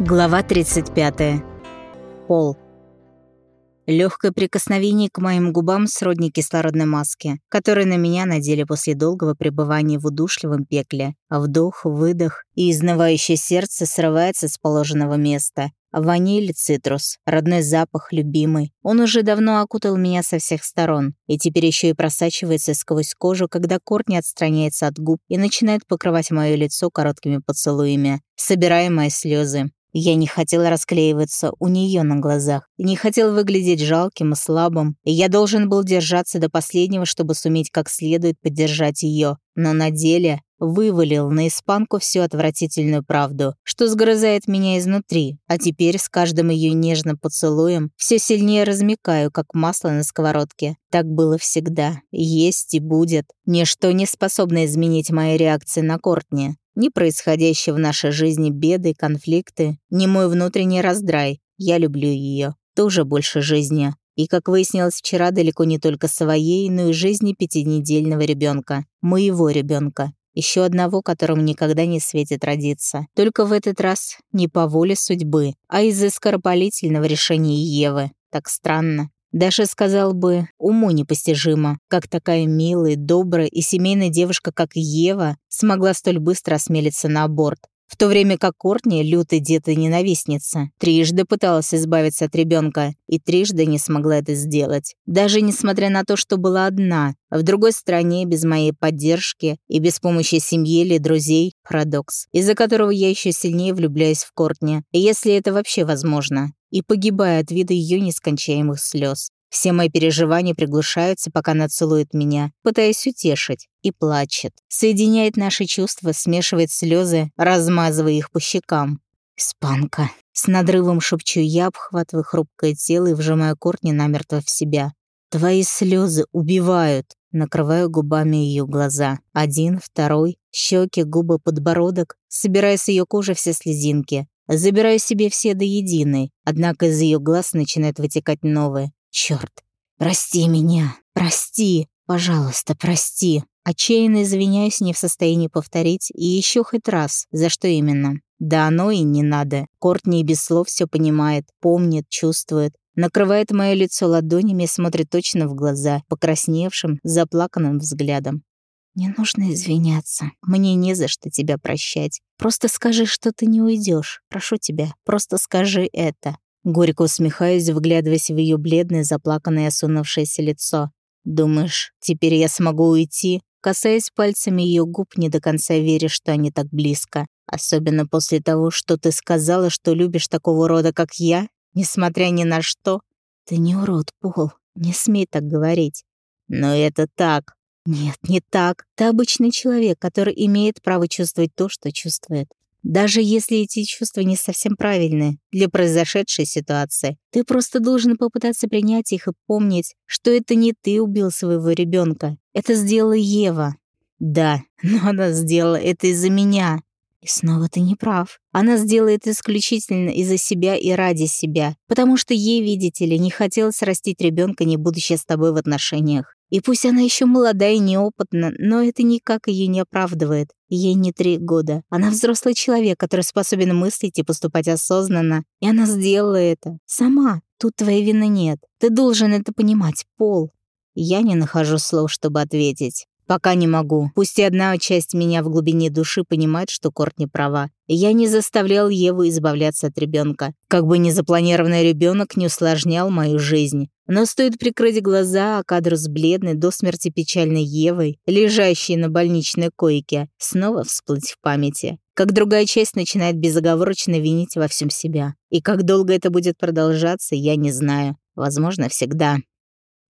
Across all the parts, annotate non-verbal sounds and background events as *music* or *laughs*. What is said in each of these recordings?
Глава 35. Пол. Легкое прикосновение к моим губам сродни кислородной маски, которые на меня надели после долгого пребывания в удушливом пекле. Вдох, выдох, и изнывающее сердце срывается с положенного места. Ваниль, цитрус, родной запах, любимый. Он уже давно окутал меня со всех сторон, и теперь еще и просачивается сквозь кожу, когда Кортни отстраняется от губ и начинает покрывать мое лицо короткими поцелуями, собирая мои слезы. Я не хотела расклеиваться у нее на глазах, не хотел выглядеть жалким и слабым, и я должен был держаться до последнего, чтобы суметь как следует поддержать ее. Но на деле вывалил на испанку всю отвратительную правду, что сгрызает меня изнутри, а теперь с каждым ее нежным поцелуем все сильнее размекаю, как масло на сковородке. Так было всегда, есть и будет. Ничто не способно изменить мои реакции на Кортни ни происходящие в нашей жизни беды, конфликты, ни мой внутренний раздрай. Я люблю ее, тоже больше жизни. И, как выяснилось вчера, далеко не только своей, но и жизни пятинедельного ребенка, моего ребенка, еще одного, которому никогда не светит родиться. Только в этот раз не по воле судьбы, а из-за скоропалительного решения Евы. Так странно. Даже сказал бы, уму непостижимо, как такая милая, добрая и семейная девушка, как Ева, смогла столь быстро осмелиться на аборт. В то время как Кортни, лютая дед и ненавистница, трижды пыталась избавиться от ребенка и трижды не смогла это сделать. Даже несмотря на то, что была одна, в другой стране, без моей поддержки и без помощи семьи или друзей – парадокс, из-за которого я еще сильнее влюбляюсь в Кортни, если это вообще возможно, и погибаю от вида ее нескончаемых слез. Все мои переживания приглушаются, пока она целует меня, пытаясь утешить, и плачет. Соединяет наши чувства, смешивает слезы, размазывая их по щекам. «Испанка!» С надрывом шепчу я, обхватывая хрупкое тело и вжимаю корни намертво в себя. «Твои слезы убивают!» Накрываю губами ее глаза. Один, второй, щеки, губы, подбородок. Собираю с ее кожи все слезинки. Забираю себе все до единой, однако из ее глаз начинает вытекать новое. Черт, прости меня, прости, пожалуйста, прости. Отчаянно извиняюсь, не в состоянии повторить, и еще хоть раз, за что именно. Да оно и не надо. Кортни без слов все понимает, помнит, чувствует. Накрывает мое лицо ладонями смотрит точно в глаза, покрасневшим, заплаканным взглядом. «Не нужно извиняться. Мне не за что тебя прощать. Просто скажи, что ты не уйдешь. Прошу тебя, просто скажи это. Горько усмехаюсь, вглядываясь в ее бледное, заплаканное, осунувшееся лицо. «Думаешь, теперь я смогу уйти?» Касаясь пальцами ее губ, не до конца веря, что они так близко. Особенно после того, что ты сказала, что любишь такого рода, как я, несмотря ни на что. Ты не урод, Пол, не смей так говорить. Но это так. Нет, не так. Ты обычный человек, который имеет право чувствовать то, что чувствует. Даже если эти чувства не совсем правильные для произошедшей ситуации, ты просто должен попытаться принять их и помнить, что это не ты убил своего ребенка, это сделала Ева. Да, *laughs* но она сделала это из-за меня. И снова ты не прав. Она сделает исключительно из-за себя и ради себя, потому что ей, видите ли, не хотелось растить ребенка, не будучи с тобой в отношениях. И пусть она еще молода и неопытна, но это никак ее не оправдывает. Ей не три года. Она взрослый человек, который способен мыслить и поступать осознанно. И она сделала это. Сама. Тут твоей вины нет. Ты должен это понимать, Пол. Я не нахожу слов, чтобы ответить. Пока не могу. Пусть одна часть меня в глубине души понимает, что Корт не права. Я не заставлял Еву избавляться от ребенка. Как бы незапланированный ребенок не усложнял мою жизнь. Но стоит прикрыть глаза, а кадр с бледной до смерти печальной Евой, лежащей на больничной койке, снова всплыть в памяти. Как другая часть начинает безоговорочно винить во всем себя. И как долго это будет продолжаться, я не знаю. Возможно, всегда.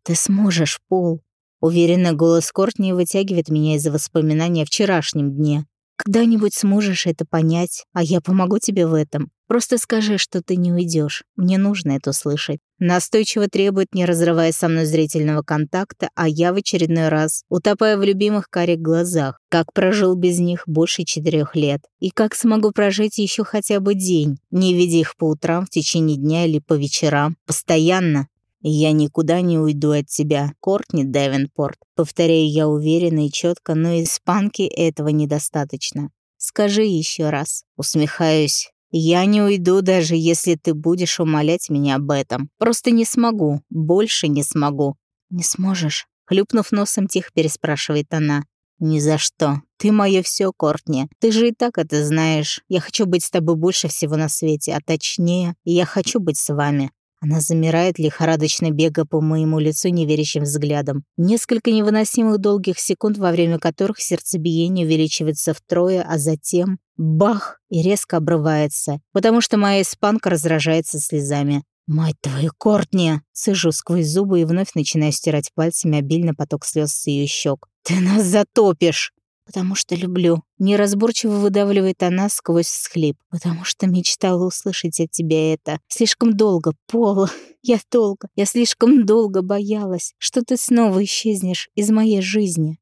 «Ты сможешь, Пол», Уверенно голос Кортни вытягивает меня из-за воспоминания о вчерашнем дне. Когда-нибудь сможешь это понять, а я помогу тебе в этом. Просто скажи, что ты не уйдешь. Мне нужно это услышать. Настойчиво требует, не разрывая со мной зрительного контакта, а я в очередной раз утопая в любимых карих глазах. Как прожил без них больше четырех лет. И как смогу прожить еще хотя бы день, не видя их по утрам, в течение дня или по вечерам. Постоянно. «Я никуда не уйду от тебя, Кортни Девенпорт», повторяю я уверенно и четко, но испанки этого недостаточно. «Скажи еще раз». Усмехаюсь. Я не уйду, даже если ты будешь умолять меня об этом. Просто не смогу, больше не смогу». «Не сможешь?» Хлюпнув носом, тихо переспрашивает она. «Ни за что. Ты мое все, Кортни. Ты же и так это знаешь. Я хочу быть с тобой больше всего на свете, а точнее, я хочу быть с вами. Она замирает, лихорадочно бега по моему лицу неверящим взглядом. Несколько невыносимых долгих секунд, во время которых сердцебиение увеличивается втрое, а затем — бах! и резко обрывается, потому что моя испанка разражается слезами. «Мать твою, Кортни!» Сижу сквозь зубы и вновь начинаю стирать пальцами обильно поток слез с ее щек. «Ты нас затопишь!» «Потому что люблю», — неразборчиво выдавливает она сквозь всхлип. «Потому что мечтала услышать от тебя это. Слишком долго, Пола. *laughs* Я долго, я слишком долго боялась, что ты снова исчезнешь из моей жизни».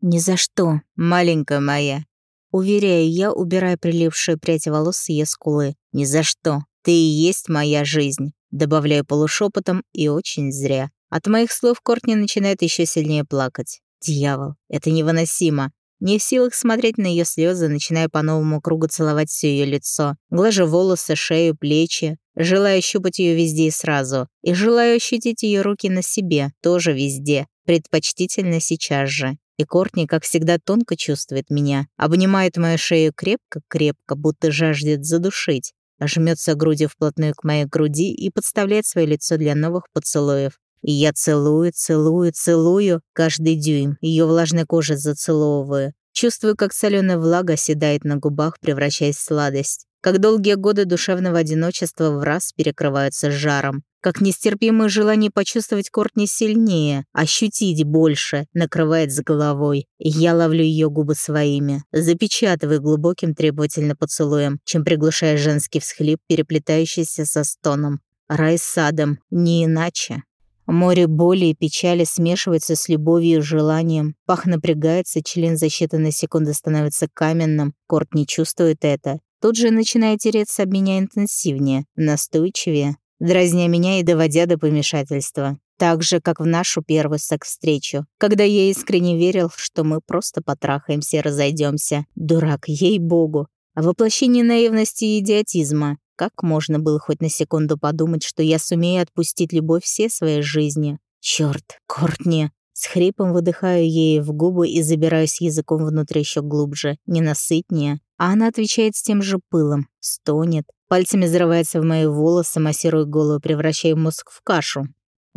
«Ни за что, маленькая моя». Уверяю я, убирая прилипшую прядь волос с ее скулы. «Ни за что. Ты и есть моя жизнь». Добавляю полушепотом и очень зря. От моих слов Кортни начинает еще сильнее плакать. Дьявол, это невыносимо. Не в силах смотреть на ее слезы, начиная по новому кругу целовать все ее лицо, глажу волосы, шею, плечи, желая щупать ее везде и сразу, и желаю ощутить ее руки на себе, тоже везде, предпочтительно сейчас же. И Кортни, как всегда, тонко чувствует меня, обнимает мою шею крепко-крепко, будто жаждет задушить, жмется грудью вплотную к моей груди и подставляет свое лицо для новых поцелуев. Я целую, целую, целую каждый дюйм, ее влажной кожи зацеловываю. Чувствую, как соленая влага оседает на губах, превращаясь в сладость. Как долгие годы душевного одиночества в раз перекрываются жаром. Как нестерпимое желание почувствовать Кортни сильнее, ощутить больше, накрывает с головой. Я ловлю ее губы своими, запечатываю глубоким требовательно поцелуем, чем приглушая женский всхлип, переплетающийся со стоном. Рай садом, не иначе. Море боли и печали смешивается с любовью и желанием. Пах напрягается, член за считанные секунды становится каменным. Корт не чувствует это. Тут же начинает тереться об меня интенсивнее, настойчивее, дразня меня и доводя до помешательства. Так же, как в нашу первую секс-встречу, когда я искренне верил, что мы просто потрахаемся и разойдемся. Дурак, ей-богу. Воплощение наивности и идиотизма. Как можно было хоть на секунду подумать, что я сумею отпустить любовь всей своей жизни? Чёрт, Кортни! С хрипом выдыхаю ей в губы и забираюсь языком внутрь еще глубже, ненасытнее. А она отвечает с тем же пылом, стонет, пальцами зарывается в мои волосы, массируя голову, превращая мозг в кашу.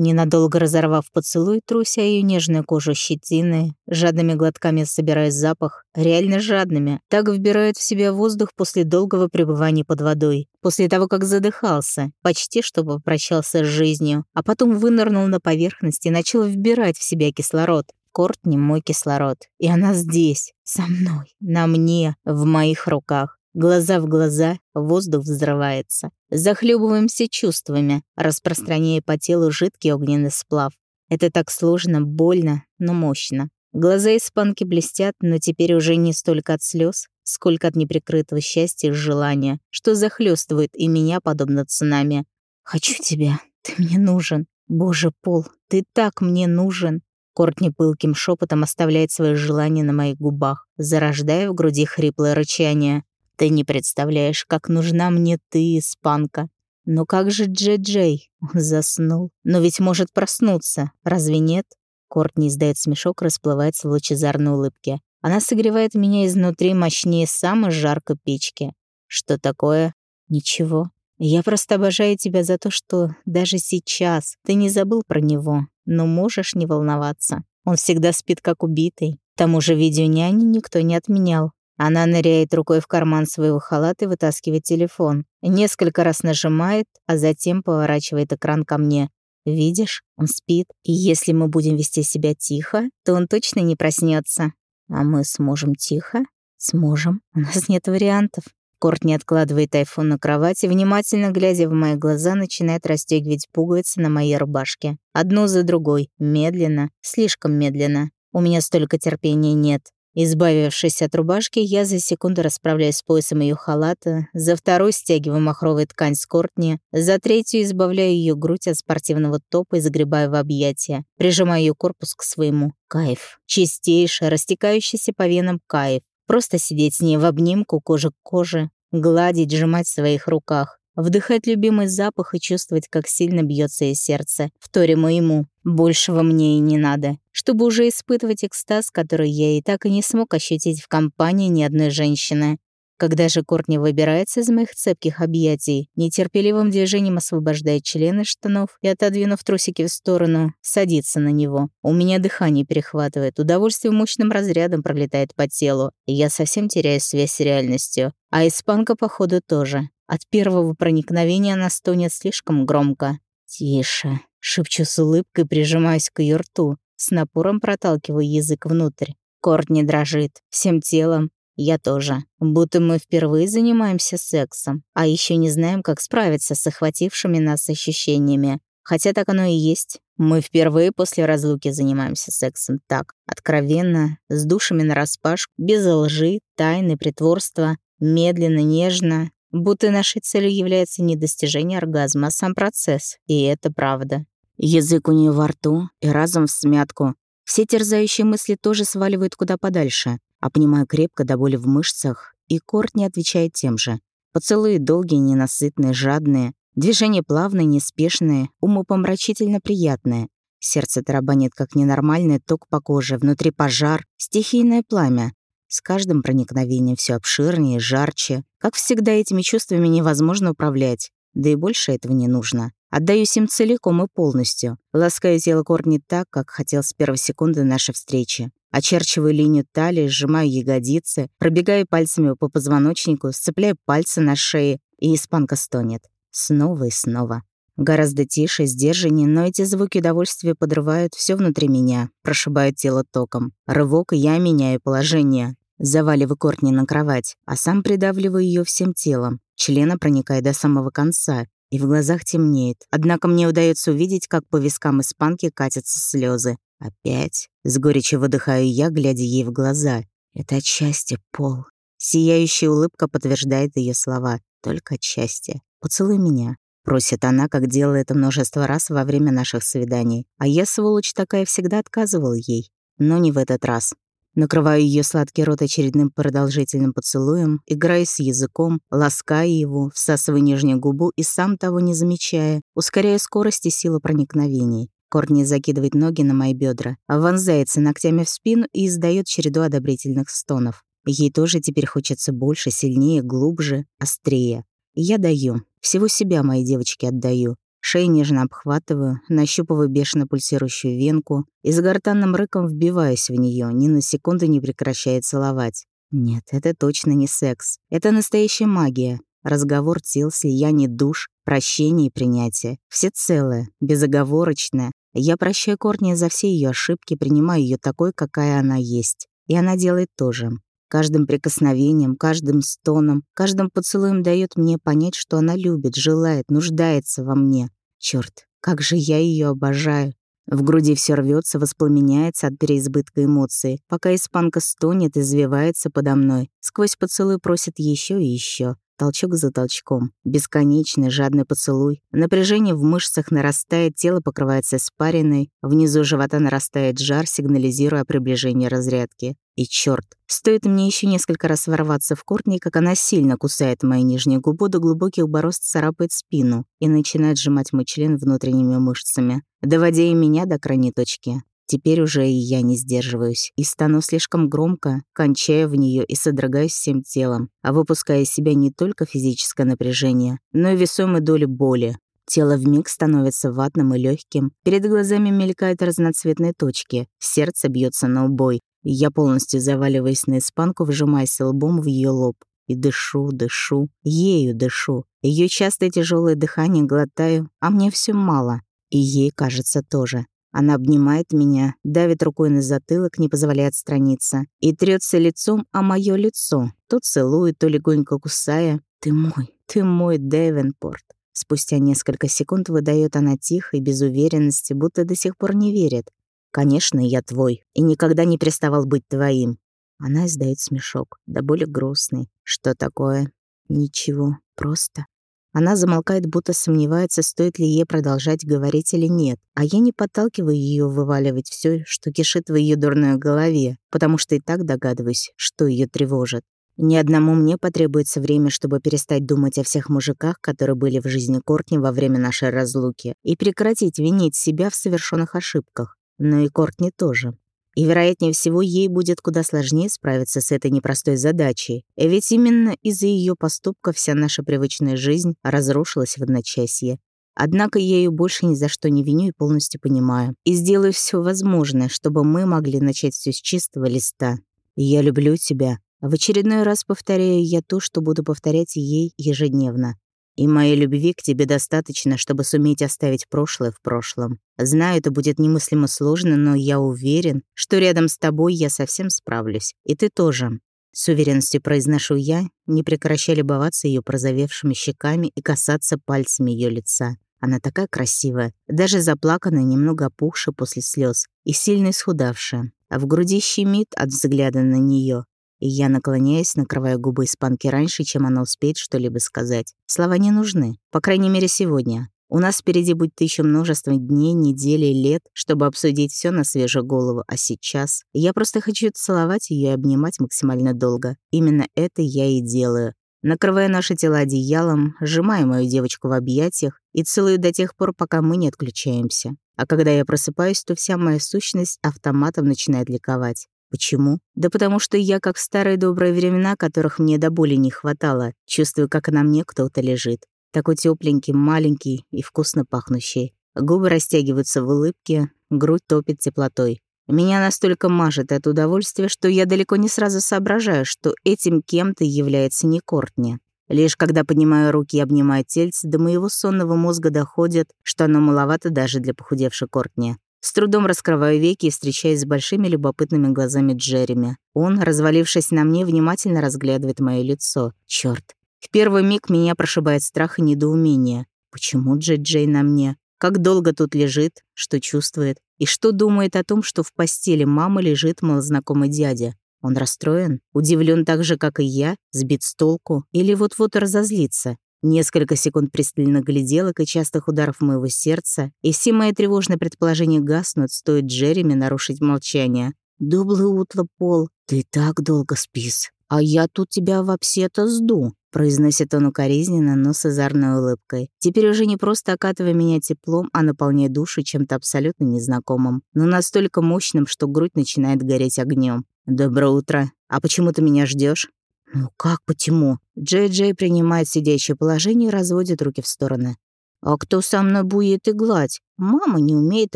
Ненадолго разорвав поцелуй, труся ее нежную кожу щетины, жадными глотками собирая запах, реально жадными, так вбирают в себя воздух после долгого пребывания под водой, после того, как задыхался, почти что попрощался с жизнью, а потом вынырнул на поверхность и начал вбирать в себя кислород. Кортни мой кислород. И она здесь, со мной, на мне, в моих руках. Глаза в глаза, воздух взрывается. Захлебываемся чувствами, распространяя по телу жидкий огненный сплав. Это так сложно, больно, но мощно. Глаза испанки блестят, но теперь уже не столько от слез, сколько от неприкрытого счастья и желания, что захлестывает и меня подобно цунами. «Хочу тебя, ты мне нужен. Боже, Пол, ты так мне нужен!» Кортни пылким шепотом оставляет свое желание на моих губах, зарождая в груди хриплое рычание. Ты не представляешь, как нужна мне ты, испанка. Но как же Джей-Джей? Заснул. Но ведь может проснуться, разве нет? Кортни издает смешок, расплывается в лучезарной улыбке. Она согревает меня изнутри мощнее самой жаркой печки. Что такое? Ничего. Я просто обожаю тебя за то, что даже сейчас ты не забыл про него, но можешь не волноваться. Он всегда спит как убитый. К тому же видеоняни никто не отменял. Она ныряет рукой в карман своего халата и вытаскивает телефон. Несколько раз нажимает, а затем поворачивает экран ко мне. Видишь, он спит, и если мы будем вести себя тихо, то он точно не проснется. А мы сможем тихо? Сможем. У нас нет вариантов. Кортни откладывает айфон на кровать и, внимательно глядя в мои глаза, начинает расстегивать пуговицы на моей рубашке. Одну за другой, медленно, слишком медленно. У меня столько терпения нет. Избавившись от рубашки, я за секунду расправляюсь с поясом ее халата, за второй стягиваю махровую ткань с кортни, за третью избавляю ее грудь от спортивного топа и загребаю в объятия, прижимаю ее корпус к своему. Кайф. Чистейший, растекающийся по венам кайф. Просто сидеть с ней в обнимку, кожа к коже. гладить, сжимать в своих руках, вдыхать любимый запах и чувствовать, как сильно бьется ее сердце, вторя моему. Большего мне и не надо, чтобы уже испытывать экстаз, который я и так и не смог ощутить в компании ни одной женщины. Когда же Кортни выбирается из моих цепких объятий, нетерпеливым движением освобождает члены штанов и, отодвинув трусики в сторону, садится на него. У меня дыхание перехватывает, удовольствие мощным разрядом пролетает по телу, и я совсем теряю связь с реальностью. А испанка, походу, тоже. От первого проникновения она стонет слишком громко. «Тише», — шепчу с улыбкой, прижимаясь к ее рту, с напором проталкиваю язык внутрь. Кортни дрожит, всем телом, я тоже. Будто мы впервые занимаемся сексом, а еще не знаем, как справиться с охватившими нас ощущениями. Хотя так оно и есть. Мы впервые после разлуки занимаемся сексом так, откровенно, с душами нараспашку, без лжи, тайны, притворства, медленно, нежно, будто нашей целью является не достижение оргазма, а сам процесс. И это правда. Язык у нее во рту и разум в смятку. Все терзающие мысли тоже сваливают куда подальше. Обнимаю крепко до боли в мышцах, и Кортни отвечает тем же. Поцелуи долгие, ненасытные, жадные. Движения плавные, неспешные, умопомрачительно приятные. Сердце тарабанит как ненормальный ток по коже, внутри пожар, стихийное пламя. С каждым проникновением все обширнее, жарче. Как всегда, этими чувствами невозможно управлять. Да и больше этого не нужно. Отдаюсь им целиком и полностью. Ласкаю тело Кортни так, как хотел с первой секунды нашей встречи. Очерчиваю линию талии, сжимаю ягодицы, пробегаю пальцами по позвоночнику, сцепляю пальцы на шее, и испанка стонет. Снова и снова. Гораздо тише, сдержаннее, но эти звуки удовольствия подрывают все внутри меня, прошибают тело током. Рывок, и я меняю положение. Заваливаю Кортни на кровать, а сам придавливаю ее всем телом. Члена проникает до самого конца, и в глазах темнеет. Однако мне удается увидеть, как по вискам испанки катятся слезы. Опять с горечью выдыхаю я, глядя ей в глаза. Это отчасти Пол. Сияющая улыбка подтверждает ее слова. Только отчасти. Поцелуй меня. Просит она, как делала это множество раз во время наших свиданий. А я, сволочь такая, всегда отказывал ей. Но не в этот раз. Накрываю ее сладкий рот очередным продолжительным поцелуем, играя с языком, лаская его, всасывая нижнюю губу и сам того не замечая, ускоряя скорость и силу проникновений. Кортни закидывает ноги на мои бедра, вонзается ногтями в спину и издает череду одобрительных стонов. Ей тоже теперь хочется больше, сильнее, глубже, острее. Я даю. Всего себя моей девочке отдаю. Шею нежно обхватываю, нащупываю бешено пульсирующую венку и с гортанным рыком вбиваюсь в нее, ни на секунду не прекращая целовать. Нет, это точно не секс. Это настоящая магия. Разговор тел, слияние душ, прощение и принятие. Все целое, безоговорочное, я прощаю Кортни за все ее ошибки, принимаю ее такой, какая она есть. И она делает то же. Каждым прикосновением, каждым стоном, каждым поцелуем дает мне понять, что она любит, желает, нуждается во мне. Черт, как же я ее обожаю. В груди все рвется, воспламеняется от переизбытка эмоций, пока испанка стонет, извивается подо мной, сквозь поцелуй просит еще и еще толчок за толчком, бесконечный жадный поцелуй. Напряжение в мышцах нарастает, тело покрывается испариной, внизу живота нарастает жар, сигнализируя о приближении разрядки. И чёрт, стоит мне еще несколько раз ворваться в Кортни, как она сильно кусает мою нижнюю губу до глубоких борозд царапает спину и начинает сжимать мой член внутренними мышцами, доводя и меня до крайней точки. Теперь уже и я не сдерживаюсь и стану слишком громко, кончая в нее и содрогаюсь всем телом, а выпуская из себя не только физическое напряжение, но и весомую долю боли. Тело вмиг становится ватным и легким, перед глазами мелькают разноцветные точки, сердце бьется на убой. Я полностью заваливаюсь на испанку, вжимаясь лбом в ее лоб. И дышу, дышу, ею дышу. Ее частое тяжелое дыхание глотаю, а мне все мало. И ей кажется тоже. Она обнимает меня, давит рукой на затылок, не позволяя отстраниться, и трется лицом о мое лицо, то целует, то легонько кусая. «Ты мой, ты мой, Дэвенпорт». Спустя несколько секунд выдает она тихо и без уверенности, будто до сих пор не верит. «Конечно, я твой, и никогда не переставал быть твоим». Она издает смешок, да более грустный. «Что такое?» «Ничего, просто». Она замолкает, будто сомневается, стоит ли ей продолжать говорить или нет. А я не подталкиваю ее вываливать все, что кишит в ее дурной голове, потому что и так догадываюсь, что ее тревожит. Ни одному мне потребуется время, чтобы перестать думать о всех мужиках, которые были в жизни Кортни во время нашей разлуки, и прекратить винить себя в совершенных ошибках. Но и Кортни тоже. И, вероятнее всего, ей будет куда сложнее справиться с этой непростой задачей. И ведь именно из-за ее поступка вся наша привычная жизнь разрушилась в одночасье. Однако я ее больше ни за что не виню и полностью понимаю. И сделаю все возможное, чтобы мы могли начать все с чистого листа. «Я люблю тебя», в очередной раз повторяю я то, что буду повторять ей ежедневно. И моей любви к тебе достаточно, чтобы суметь оставить прошлое в прошлом. Знаю, это будет немыслимо сложно, но я уверен, что рядом с тобой я совсем справлюсь. И ты тоже. С уверенностью произношу я, не прекращая любоваться ее прозовевшими щеками и касаться пальцами ее лица. Она такая красивая, даже заплаканная, немного опухшая после слез и сильно исхудавшая. А в груди щемит от взгляда на нее, и я наклоняюсь, накрывая губы испанки раньше, чем она успеет что-либо сказать. Слова не нужны, по крайней мере, сегодня. У нас впереди будет еще множество дней, недель и лет, чтобы обсудить все на свежую голову, а сейчас я просто хочу целовать ее и обнимать максимально долго. Именно это я и делаю. Накрывая наши тела одеялом, сжимаю мою девочку в объятиях и целую до тех пор, пока мы не отключаемся. А когда я просыпаюсь, то вся моя сущность автоматом начинает ликовать. Почему? Да потому что я, как старые добрые времена, которых мне до боли не хватало, чувствую, как на мне кто-то лежит. Такой тепленький, маленький и вкусно пахнущий. Губы растягиваются в улыбке, грудь топит теплотой. Меня настолько мажет от удовольствия, что я далеко не сразу соображаю, что этим кем-то является не Кортни. Лишь когда поднимаю руки и обнимаю тельце, до моего сонного мозга доходит, что оно маловато даже для похудевшей Кортни. С трудом раскрываю веки и встречаюсь с большими любопытными глазами Джереми. Он, развалившись на мне, внимательно разглядывает мое лицо. Чёрт. В первый миг меня прошибает страх и недоумение. Почему Джей Джей на мне? Как долго тут лежит? Что чувствует? И что думает о том, что в постели мамы лежит малознакомый дядя? Он расстроен? Удивлен так же, как и я? Сбит с толку? Или вот-вот разозлится? Несколько секунд пристально гляделок и частых ударов моего сердца, и все мои тревожные предположения гаснут, стоит Джереми нарушить молчание. «Доброе утро, Пол. Ты так долго спишь. А я тут тебя вообще-то сду», — произносит он укоризненно, но с озорной улыбкой. Теперь уже не просто окатывая меня теплом, а наполняя душу чем-то абсолютно незнакомым, но настолько мощным, что грудь начинает гореть огнем. «Доброе утро. А почему ты меня ждешь? «Ну как почему?» Джей-Джей принимает сидящее положение и разводит руки в стороны. «А кто со мной будет иглать? Мама не умеет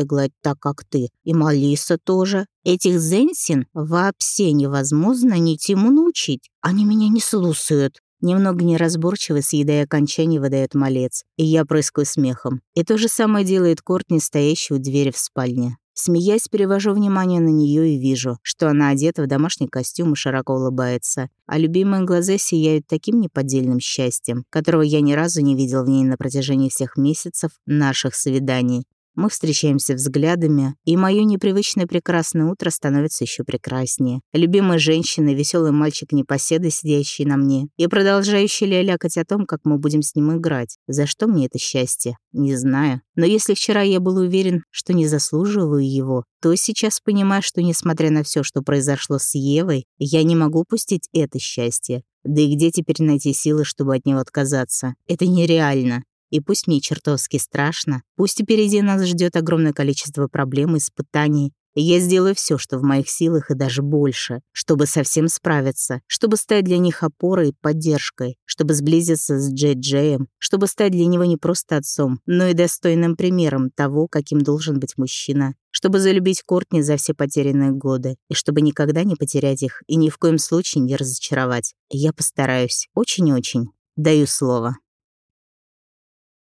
иглать так, как ты. И Малиса тоже. Этих зенсин вообще невозможно ничему научить. Они меня не слушают». Немного неразборчиво, съедая окончание, выдает малец, и я прыскаю смехом. И то же самое делает Кортни, стоящий у двери в спальне. Смеясь, перевожу внимание на нее и вижу, что она одета в домашний костюм и широко улыбается, а любимые глаза сияют таким неподдельным счастьем, которого я ни разу не видел в ней на протяжении всех месяцев наших свиданий. Мы встречаемся взглядами, и мое непривычное прекрасное утро становится еще прекраснее. Любимая женщина, веселый мальчик непоседы, сидящий на мне, и продолжающий лялякать о том, как мы будем с ним играть. За что мне это счастье? Не знаю. Но если вчера я был уверен, что не заслуживаю его, то сейчас понимаю, что несмотря на все, что произошло с Евой, я не могу упустить это счастье. Да и где теперь найти силы, чтобы от него отказаться? Это нереально. И пусть мне чертовски страшно, пусть впереди нас ждет огромное количество проблем и испытаний, я сделаю все, что в моих силах, и даже больше, чтобы совсем справиться, чтобы стать для них опорой и поддержкой, чтобы сблизиться с Джей Джеем, чтобы стать для него не просто отцом, но и достойным примером того, каким должен быть мужчина, чтобы залюбить Кортни за все потерянные годы, и чтобы никогда не потерять их и ни в коем случае не разочаровать. Я постараюсь. Очень-очень. Даю слово.